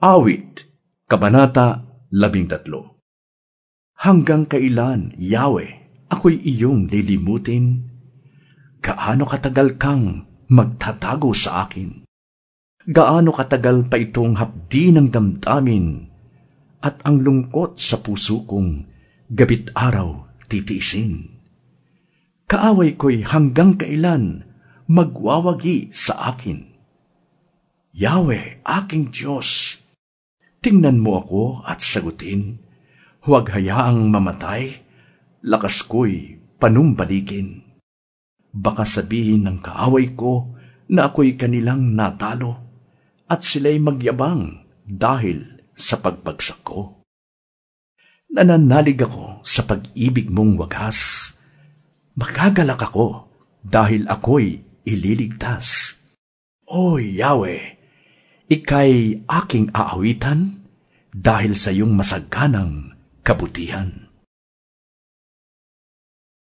Awit, Kabanata 13 Hanggang kailan, Yahweh, ako'y iyong lilimutin? Gaano katagal kang magtatago sa akin? Gaano katagal pa itong hapdi ng damdamin at ang lungkot sa puso kong gabit araw titiisin? Kaaway ko'y hanggang kailan magwawagi sa akin? Yahweh, aking Diyos, Tingnan mo ako at sagutin. Huwag hayaang mamatay, lakas ko'y panumbalikin. Baka sabihin ng kaaway ko na ako'y kanilang natalo at sila'y magyabang dahil sa pagbagsak ko. Nananalig ako sa pag-ibig mong wagas. Makagalak ako dahil ako'y ililigtas. O Yahweh, ikay aking aawitan dahil sa iyong masaganang kabutihan.